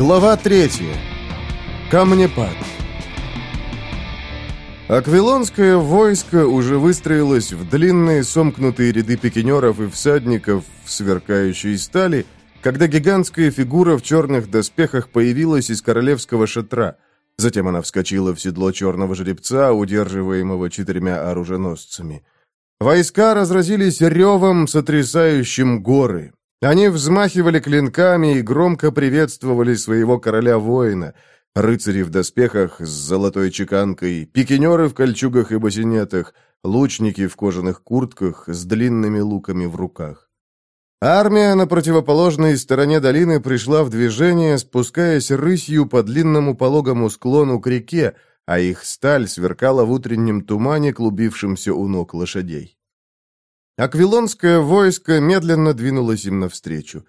Глава 3. Камнепад. Аквилонское войско уже выстроилось в длинные сомкнутые ряды пикинеров и всадников в сверкающей стали, когда гигантская фигура в черных доспехах появилась из королевского шатра. Затем она вскочила в седло черного жеребца, удерживаемого четырьмя оруженосцами. Войска разразились ревом, сотрясающим горы. Они взмахивали клинками и громко приветствовали своего короля-воина, рыцари в доспехах с золотой чеканкой, пикинеры в кольчугах и басинетах, лучники в кожаных куртках с длинными луками в руках. Армия на противоположной стороне долины пришла в движение, спускаясь рысью по длинному пологому склону к реке, а их сталь сверкала в утреннем тумане, клубившемся у ног лошадей. Аквилонское войско медленно двинулось им навстречу.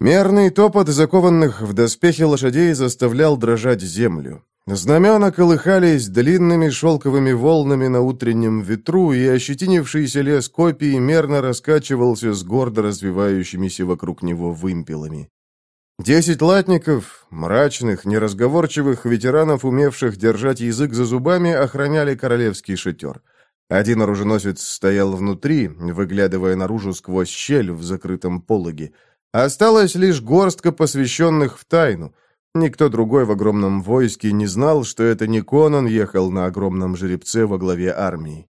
Мерный топот закованных в доспехи лошадей заставлял дрожать землю. Знамена колыхались длинными шелковыми волнами на утреннем ветру, и ощетинившийся лес копий мерно раскачивался с гордо развивающимися вокруг него вымпелами. Десять латников, мрачных, неразговорчивых ветеранов, умевших держать язык за зубами, охраняли королевский шатер. Один оруженосец стоял внутри, выглядывая наружу сквозь щель в закрытом пологе. Осталась лишь горстка посвященных в тайну. Никто другой в огромном войске не знал, что это не Конан ехал на огромном жеребце во главе армии.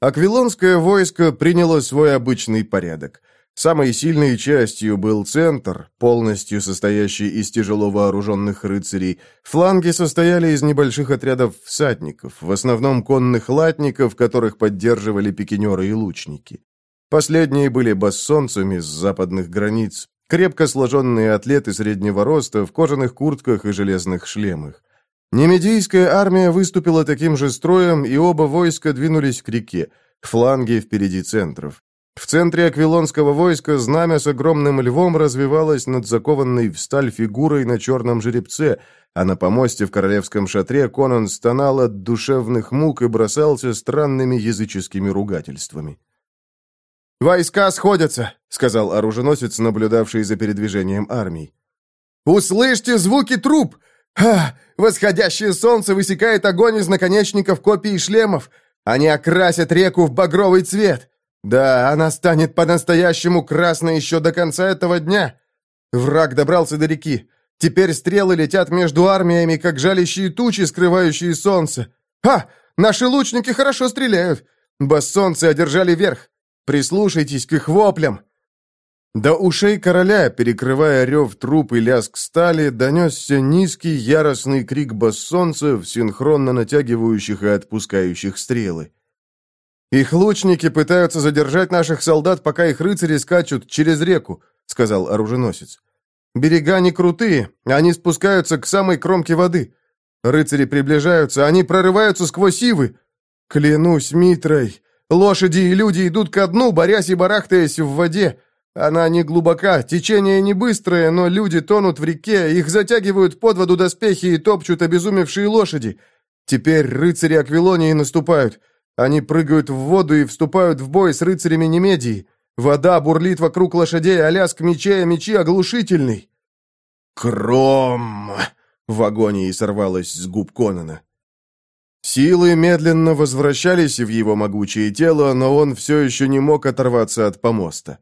Аквилонское войско приняло свой обычный порядок – Самой сильной частью был центр, полностью состоящий из тяжело вооруженных рыцарей. Фланги состояли из небольших отрядов всадников, в основном конных латников, которых поддерживали пикинеры и лучники. Последние были бассонцами с западных границ, крепко сложенные атлеты среднего роста в кожаных куртках и железных шлемах. Немедийская армия выступила таким же строем, и оба войска двинулись к реке, фланги впереди центров. В центре аквилонского войска знамя с огромным львом развивалось над закованной в сталь фигурой на черном жеребце, а на помосте в королевском шатре Конан стонал от душевных мук и бросался странными языческими ругательствами. «Войска сходятся», — сказал оруженосец, наблюдавший за передвижением армий. «Услышьте звуки труб! Ха! Восходящее солнце высекает огонь из наконечников копий и шлемов! Они окрасят реку в багровый цвет! Да, она станет по-настоящему красной еще до конца этого дня. Враг добрался до реки. Теперь стрелы летят между армиями, как жалящие тучи, скрывающие солнце. Ха! Наши лучники хорошо стреляют. Бассонцы одержали верх. Прислушайтесь к их воплям. До ушей короля, перекрывая рев труп и лязг стали, донесся низкий яростный крик бассонцев, синхронно натягивающих и отпускающих стрелы. «Их лучники пытаются задержать наших солдат, пока их рыцари скачут через реку», — сказал оруженосец. «Берега не крутые, они спускаются к самой кромке воды. Рыцари приближаются, они прорываются сквозь ивы. Клянусь Митрой, лошади и люди идут ко дну, борясь и барахтаясь в воде. Она не глубока, течение не быстрое, но люди тонут в реке, их затягивают под воду доспехи и топчут обезумевшие лошади. Теперь рыцари Аквилонии наступают». Они прыгают в воду и вступают в бой с рыцарями Немедии. Вода бурлит вокруг лошадей, а лязг мечей, а мечи оглушительный. «Кром!» — в агонии сорвалось с губ Конана. Силы медленно возвращались в его могучее тело, но он все еще не мог оторваться от помоста.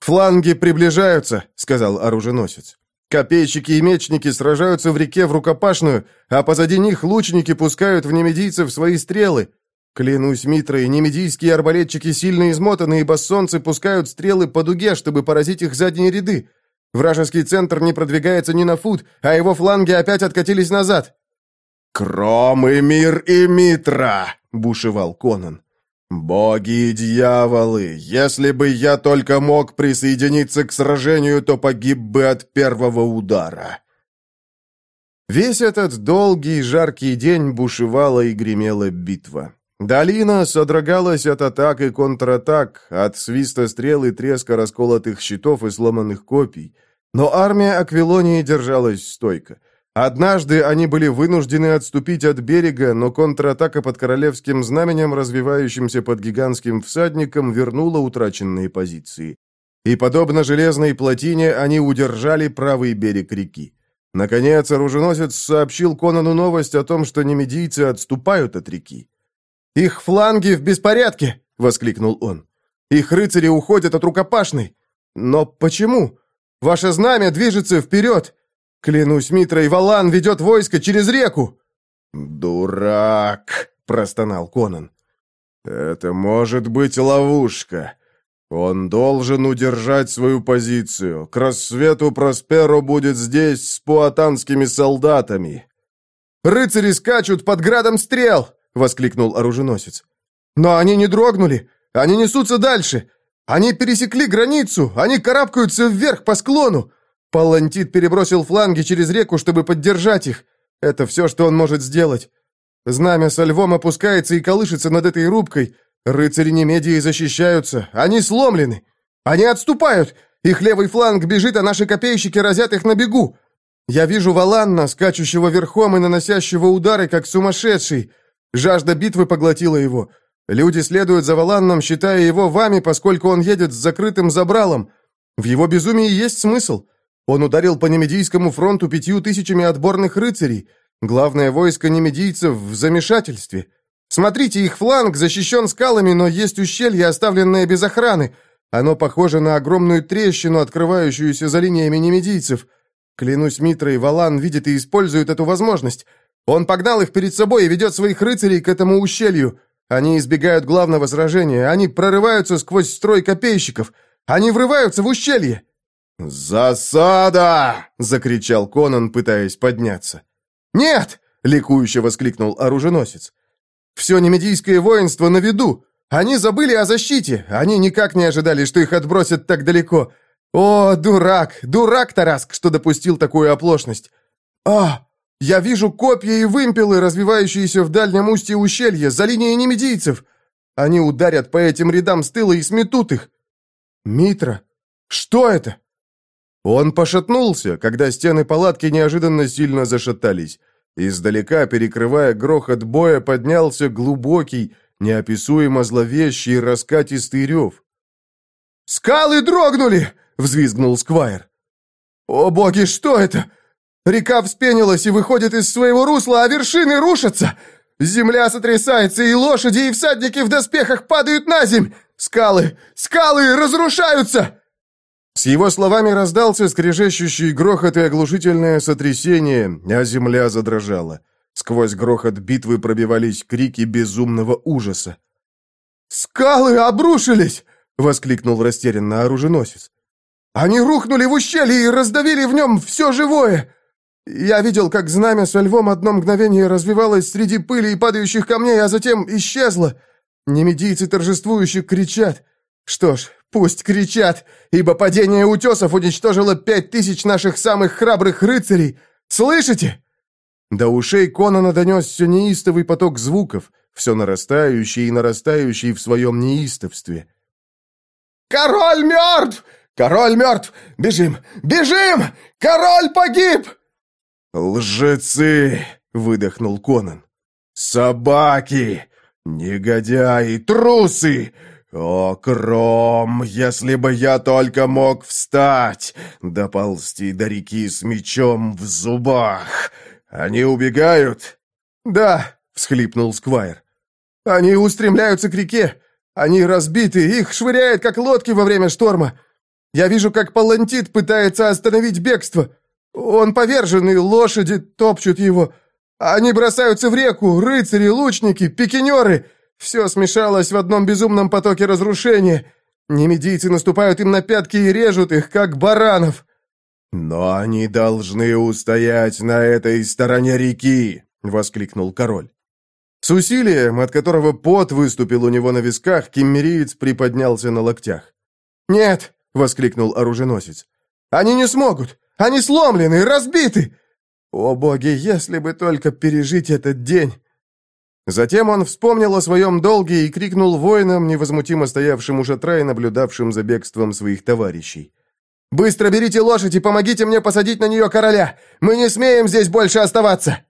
«Фланги приближаются», — сказал оруженосец. «Копейщики и мечники сражаются в реке в рукопашную, а позади них лучники пускают в немедийцев свои стрелы. Клянусь Митрой, немедийские арбалетчики сильно измотаны, ибо солнце пускают стрелы по дуге, чтобы поразить их задние ряды. Вражеский центр не продвигается ни на фут, а его фланги опять откатились назад. «Кром и мир и Митра!» — бушевал Конан. «Боги и дьяволы, если бы я только мог присоединиться к сражению, то погиб бы от первого удара». Весь этот долгий и жаркий день бушевала и гремела битва. Долина содрогалась от атак и контратак, от свиста стрел и треска расколотых щитов и сломанных копий. Но армия Аквилонии держалась стойко. Однажды они были вынуждены отступить от берега, но контратака под королевским знаменем, развивающимся под гигантским всадником, вернула утраченные позиции. И, подобно железной плотине, они удержали правый берег реки. Наконец, оруженосец сообщил Конану новость о том, что немедийцы отступают от реки. «Их фланги в беспорядке!» — воскликнул он. «Их рыцари уходят от рукопашной! Но почему? Ваше знамя движется вперед! Клянусь Митрой, Валан ведет войско через реку!» «Дурак!» — простонал Конан. «Это может быть ловушка. Он должен удержать свою позицию. К рассвету Просперо будет здесь с пуатанскими солдатами». «Рыцари скачут под градом стрел!» — воскликнул оруженосец. «Но они не дрогнули! Они несутся дальше! Они пересекли границу! Они карабкаются вверх по склону!» Палантит перебросил фланги через реку, чтобы поддержать их. Это все, что он может сделать. Знамя со львом опускается и колышется над этой рубкой. Рыцари Немедии защищаются. Они сломлены. Они отступают. Их левый фланг бежит, а наши копейщики разят их на бегу. Я вижу Валанна, скачущего верхом и наносящего удары, как сумасшедший. Жажда битвы поглотила его. Люди следуют за Валанном, считая его вами, поскольку он едет с закрытым забралом. В его безумии есть смысл. Он ударил по Немедийскому фронту пятью тысячами отборных рыцарей. Главное войско немедийцев в замешательстве. Смотрите, их фланг защищен скалами, но есть ущелье, оставленное без охраны. Оно похоже на огромную трещину, открывающуюся за линиями немедийцев. Клянусь Митрой, Валан видит и использует эту возможность. Он погнал их перед собой и ведет своих рыцарей к этому ущелью. Они избегают главного сражения. Они прорываются сквозь строй копейщиков. Они врываются в ущелье. «Засада!» — закричал Конан, пытаясь подняться. «Нет!» — ликующе воскликнул оруженосец. «Все немедийское воинство на виду. Они забыли о защите. Они никак не ожидали, что их отбросят так далеко. О, дурак! Дурак, Тараск, что допустил такую оплошность! А!» Я вижу копья и вымпелы, развивающиеся в дальнем устье ущелья, за линией немедийцев. Они ударят по этим рядам с тыла и сметут их. Митра, что это? Он пошатнулся, когда стены палатки неожиданно сильно зашатались. Издалека, перекрывая грохот боя, поднялся глубокий, неописуемо зловещий раскатистый рев. «Скалы дрогнули!» — взвизгнул Сквайр. «О боги, что это? Река вспенилась и выходит из своего русла, а вершины рушатся. Земля сотрясается, и лошади, и всадники в доспехах падают на земь. Скалы, скалы разрушаются!» С его словами раздался скрежещущий грохот и оглушительное сотрясение, а земля задрожала. Сквозь грохот битвы пробивались крики безумного ужаса. «Скалы обрушились!» — воскликнул растерянно оруженосец. «Они рухнули в ущелье и раздавили в нем все живое!» Я видел, как знамя со львом одно мгновение развивалось среди пыли и падающих камней, а затем исчезло. Немедийцы торжествующе кричат. Что ж, пусть кричат, ибо падение утесов уничтожило пять тысяч наших самых храбрых рыцарей. Слышите? До ушей Конана донесся неистовый поток звуков, все нарастающий и нарастающий в своем неистовстве. «Король мертв! Король мертв! Бежим! Бежим! Король погиб!» «Лжецы!» — выдохнул Конан. «Собаки! Негодяи! Трусы! «О, Кром, если бы я только мог встать, доползти до реки с мечом в зубах! Они убегают?» «Да», — всхлипнул Сквайр. «Они устремляются к реке. Они разбиты, их швыряет, как лодки во время шторма. Я вижу, как палантит пытается остановить бегство. Он поверженный, лошади топчут его. Они бросаются в реку, рыцари, лучники, пикинеры. Все смешалось в одном безумном потоке разрушения. Немедийцы наступают им на пятки и режут их, как баранов. «Но они должны устоять на этой стороне реки!» — воскликнул король. С усилием, от которого пот выступил у него на висках, киммериец приподнялся на локтях. «Нет!» — воскликнул оруженосец. «Они не смогут! А они сломлены, разбиты! О, боги, если бы только пережить этот день!» Затем он вспомнил о своем долге и крикнул воинам, невозмутимо стоявшим у шатра и наблюдавшим за бегством своих товарищей. «Быстро берите лошадь и помогите мне посадить на нее короля! Мы не смеем здесь больше оставаться!»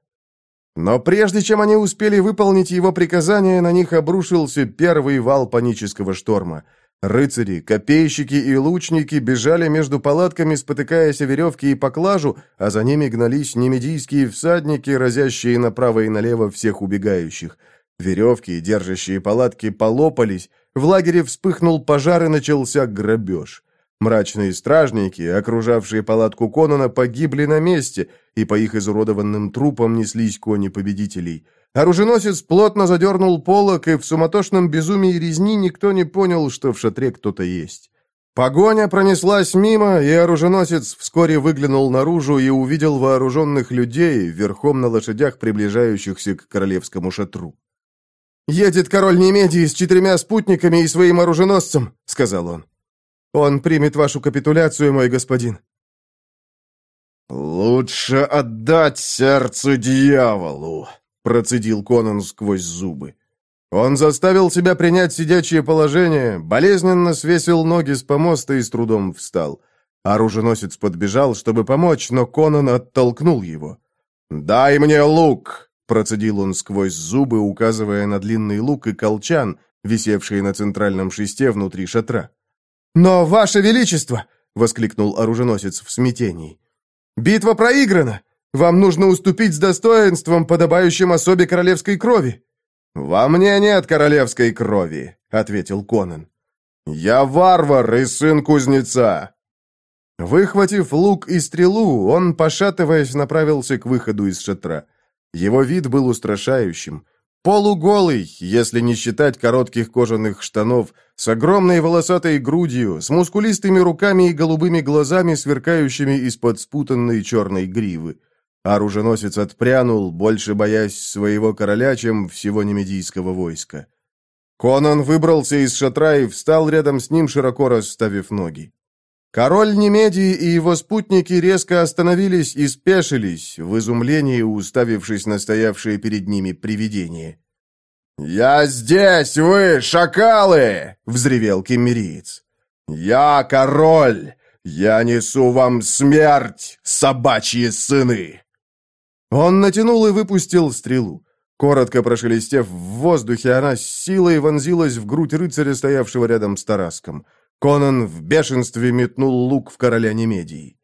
Но прежде чем они успели выполнить его приказание, на них обрушился первый вал панического шторма – Рыцари, копейщики и лучники бежали между палатками, спотыкаясь о веревке и поклажу, а за ними гнались немедийские всадники, разящие направо и налево всех убегающих. Веревки, держащие палатки, полопались, в лагере вспыхнул пожар и начался грабеж. Мрачные стражники, окружавшие палатку Конона, погибли на месте, и по их изуродованным трупам неслись кони победителей – Оруженосец плотно задернул полок, и в суматошном безумии резни никто не понял, что в шатре кто-то есть. Погоня пронеслась мимо, и оруженосец вскоре выглянул наружу и увидел вооруженных людей, верхом на лошадях, приближающихся к королевскому шатру. «Едет король Немедии с четырьмя спутниками и своим оруженосцем», — сказал он. «Он примет вашу капитуляцию, мой господин». «Лучше отдать сердце дьяволу», процедил Конан сквозь зубы. Он заставил себя принять сидячее положение, болезненно свесил ноги с помоста и с трудом встал. Оруженосец подбежал, чтобы помочь, но Конан оттолкнул его. «Дай мне лук!» — процедил он сквозь зубы, указывая на длинный лук и колчан, висевшие на центральном шесте внутри шатра. «Но, Ваше Величество!» — воскликнул оруженосец в смятении. «Битва проиграна! Вам нужно уступить с достоинством, подобающим особе королевской крови». «Во мне нет королевской крови», — ответил Конан. «Я варвар и сын кузнеца». Выхватив лук и стрелу, он, пошатываясь, направился к выходу из шатра. Его вид был устрашающим. Полуголый, если не считать коротких кожаных штанов, с огромной волосатой грудью, с мускулистыми руками и голубыми глазами, сверкающими из-под спутанной черной гривы. Оруженосец отпрянул, больше боясь своего короля, чем всего немедийского войска. Конан выбрался из шатра и встал рядом с ним, широко расставив ноги. Король Немедии и его спутники резко остановились и спешились, в изумлении уставившись на стоявшее перед ними привидение. «Я здесь, вы, шакалы!» — взревел кемериец. «Я король! Я несу вам смерть, собачьи сыны!» Он натянул и выпустил стрелу. Коротко прошелестев в воздухе, она с силой вонзилась в грудь рыцаря, стоявшего рядом с Тараском. Конан в бешенстве метнул лук в короля Немедии.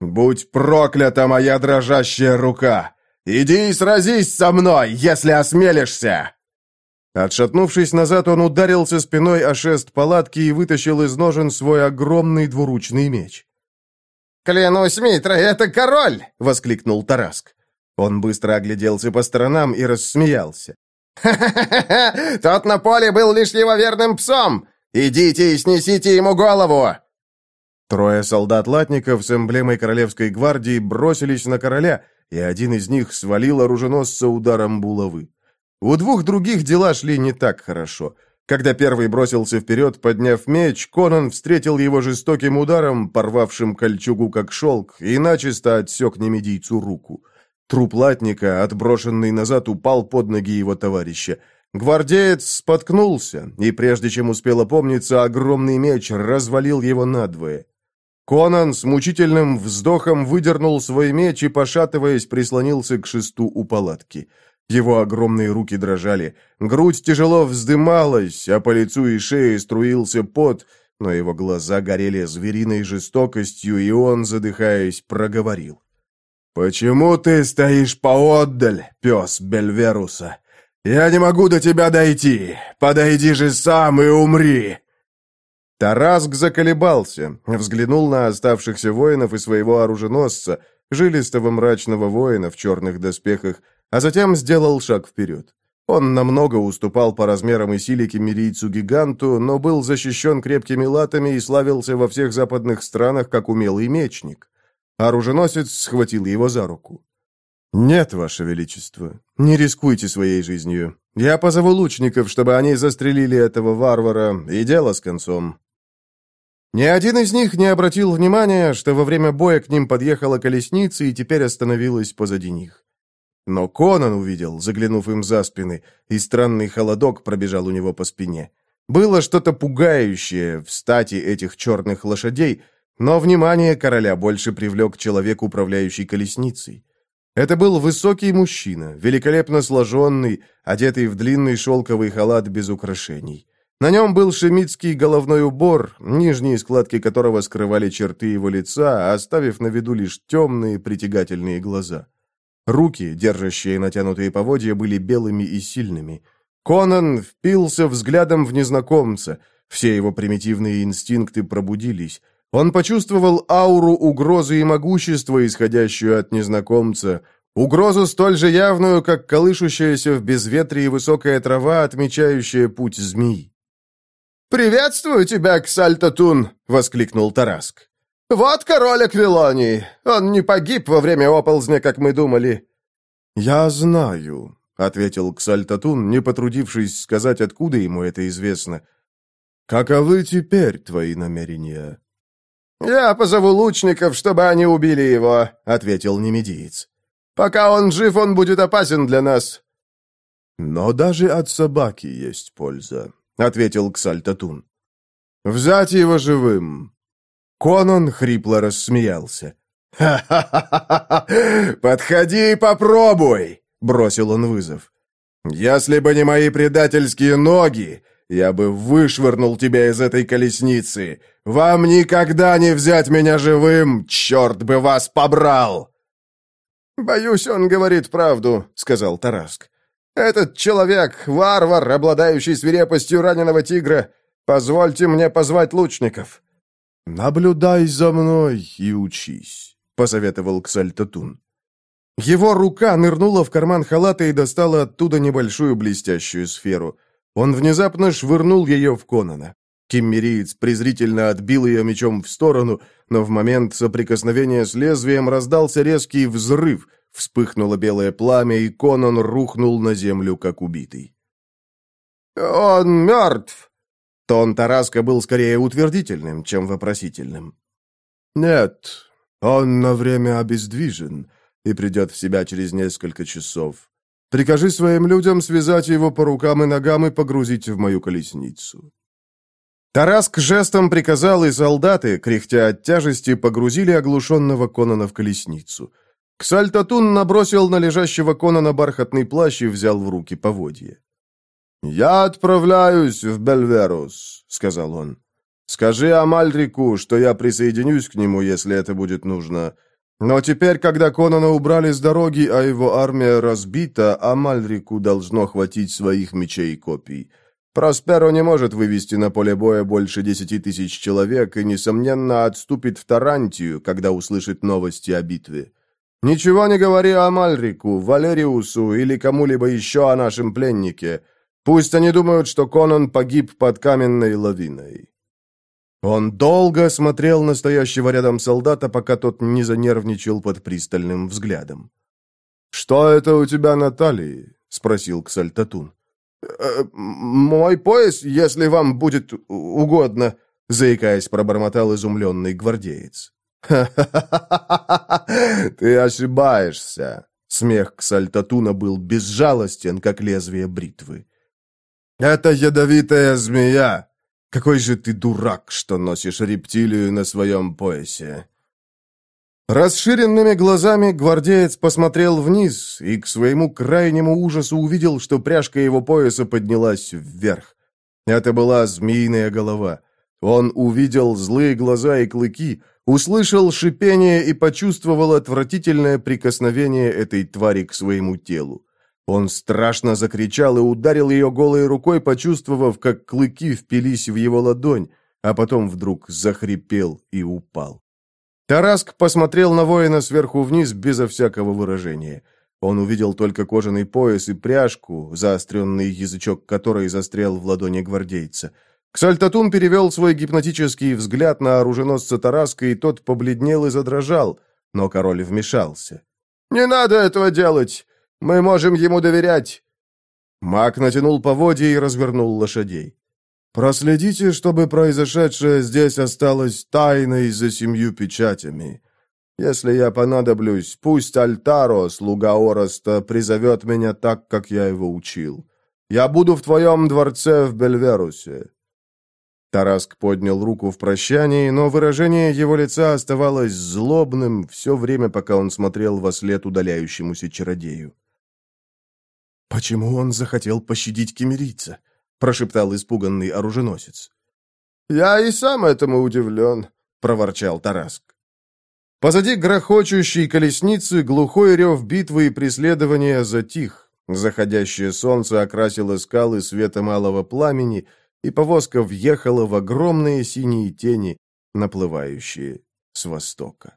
«Будь проклята моя дрожащая рука! Иди и сразись со мной, если осмелишься!» Отшатнувшись назад, он ударился спиной о шест палатки и вытащил из ножен свой огромный двуручный меч. «Клянусь, Митра, это король!» — воскликнул Тараск. Он быстро огляделся по сторонам и рассмеялся. «Ха-ха-ха! Тот на поле был лишь его верным псом! Идите и снесите ему голову!» Трое солдат-латников с эмблемой Королевской гвардии бросились на короля, и один из них свалил оруженосца ударом булавы. У двух других дела шли не так хорошо. Когда первый бросился вперед, подняв меч, Конан встретил его жестоким ударом, порвавшим кольчугу как шелк, и начисто отсек немедийцу руку. Труп латника, отброшенный назад, упал под ноги его товарища. Гвардеец споткнулся, и прежде чем успел опомниться, огромный меч развалил его надвое. Конан с мучительным вздохом выдернул свой меч и, пошатываясь, прислонился к шесту у палатки. Его огромные руки дрожали, грудь тяжело вздымалась, а по лицу и шее струился пот, но его глаза горели звериной жестокостью, и он, задыхаясь, проговорил. «Почему ты стоишь поотдаль, пес Бельверуса? Я не могу до тебя дойти! Подойди же сам и умри!» Тараск заколебался, взглянул на оставшихся воинов и своего оруженосца, жилистого мрачного воина в черных доспехах, а затем сделал шаг вперед. Он намного уступал по размерам и силе кемерийцу-гиганту, но был защищен крепкими латами и славился во всех западных странах как умелый мечник. Оруженосец схватил его за руку. «Нет, Ваше Величество, не рискуйте своей жизнью. Я позову лучников, чтобы они застрелили этого варвара, и дело с концом». Ни один из них не обратил внимания, что во время боя к ним подъехала колесница и теперь остановилась позади них. Но Конан увидел, заглянув им за спины, и странный холодок пробежал у него по спине. Было что-то пугающее в стати этих черных лошадей, но внимание короля больше привлек человек, управляющий колесницей. Это был высокий мужчина, великолепно сложенный, одетый в длинный шелковый халат без украшений. На нем был шемитский головной убор, нижние складки которого скрывали черты его лица, оставив на виду лишь темные притягательные глаза. Руки, держащие натянутые поводья, были белыми и сильными. Конан впился взглядом в незнакомца, все его примитивные инстинкты пробудились. Он почувствовал ауру угрозы и могущества, исходящую от незнакомца, угрозу столь же явную, как колышущаяся в безветрии высокая трава, отмечающая путь змей. «Приветствую тебя, Ксальтатун!» — воскликнул Тараск. «Вот король Аквилонии! Он не погиб во время оползня, как мы думали!» «Я знаю», — ответил Ксальтатун, не потрудившись сказать, откуда ему это известно. «Каковы теперь твои намерения?» «Я позову лучников, чтобы они убили его», — ответил немедиец. «Пока он жив, он будет опасен для нас». «Но даже от собаки есть польза», — ответил Ксальтатун. «Взять его живым». Конон хрипло рассмеялся. «Ха-ха-ха-ха! Подходи и попробуй!» — бросил он вызов. «Если бы не мои предательские ноги, я бы вышвырнул тебя из этой колесницы! Вам никогда не взять меня живым! Черт бы вас побрал!» «Боюсь, он говорит правду», — сказал Тараск. «Этот человек — варвар, обладающий свирепостью раненого тигра. Позвольте мне позвать лучников». «Наблюдай за мной и учись», — посоветовал Ксальтатун. Его рука нырнула в карман халата и достала оттуда небольшую блестящую сферу. Он внезапно швырнул ее в Конана. Киммериец презрительно отбил ее мечом в сторону, но в момент соприкосновения с лезвием раздался резкий взрыв, вспыхнуло белое пламя, и Конан рухнул на землю, как убитый. «Он мертв!» Тон Тараска был скорее утвердительным, чем вопросительным. «Нет, он на время обездвижен и придет в себя через несколько часов. Прикажи своим людям связать его по рукам и ногам и погрузить в мою колесницу». Тараск жестом приказал, и солдаты, кряхтя от тяжести, погрузили оглушенного Конана в колесницу. Ксальтатун набросил на лежащего Конана бархатный плащ и взял в руки поводье. «Я отправляюсь в Бельверус», — сказал он. «Скажи Амальрику, что я присоединюсь к нему, если это будет нужно. Но теперь, когда Конона убрали с дороги, а его армия разбита, Амальрику должно хватить своих мечей и копий. Просперо не может вывести на поле боя больше десяти тысяч человек и, несомненно, отступит в Тарантию, когда услышит новости о битве. Ничего не говори Амальрику, Валериусу или кому-либо еще о нашем пленнике. Пусть они думают, что Конон погиб под каменной лавиной. Он долго смотрел на стоящего рядом солдата, пока тот не занервничал под пристальным взглядом. «Что это у тебя на талии?» — спросил Ксальтатун. «Э, «Мой пояс, если вам будет угодно», — заикаясь, пробормотал изумленный гвардеец. «Ха-ха-ха! Ты ошибаешься!» Смех Ксальтатуна был безжалостен, как лезвие бритвы. «Это ядовитая змея, какой же ты дурак, что носишь рептилию на своем поясе!» Расширенными глазами гвардеец посмотрел вниз и к своему крайнему ужасу увидел, что пряжка его пояса поднялась вверх. Это была змеиная голова. Он увидел злые глаза и клыки, услышал шипение и почувствовал отвратительное прикосновение этой твари к своему телу. Он страшно закричал и ударил ее голой рукой, почувствовав, как клыки впились в его ладонь, а потом вдруг захрипел и упал. Тараск посмотрел на воина сверху вниз безо всякого выражения. Он увидел только кожаный пояс и пряжку, заостренный язычок которой застрял в ладони гвардейца. Ксальтатун перевел свой гипнотический взгляд на оруженосца Тараска, и тот побледнел и задрожал, но король вмешался. «Не надо этого делать! Мы можем ему доверять!» Мак натянул поводья и развернул лошадей. «Проследите, чтобы произошедшее здесь осталось тайной за семью печатями. Если я понадоблюсь, пусть Альтаро, слуга Ороста, призовет меня так, как я его учил. Я буду в твоем дворце в Бельверусе». Тараск поднял руку в прощании, но выражение его лица оставалось злобным все время, пока он смотрел во след удаляющемуся чародею. «Почему он захотел пощадить кемерийца?» — прошептал испуганный оруженосец. «Я и сам этому удивлен», — проворчал Тараск. Позади грохочущей колесницы глухой рев битвы и преследования затих. Заходящее солнце окрасило скалы света малого пламени, и повозка въехала в огромные синие тени, наплывающие с востока.